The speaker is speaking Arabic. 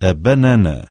a banana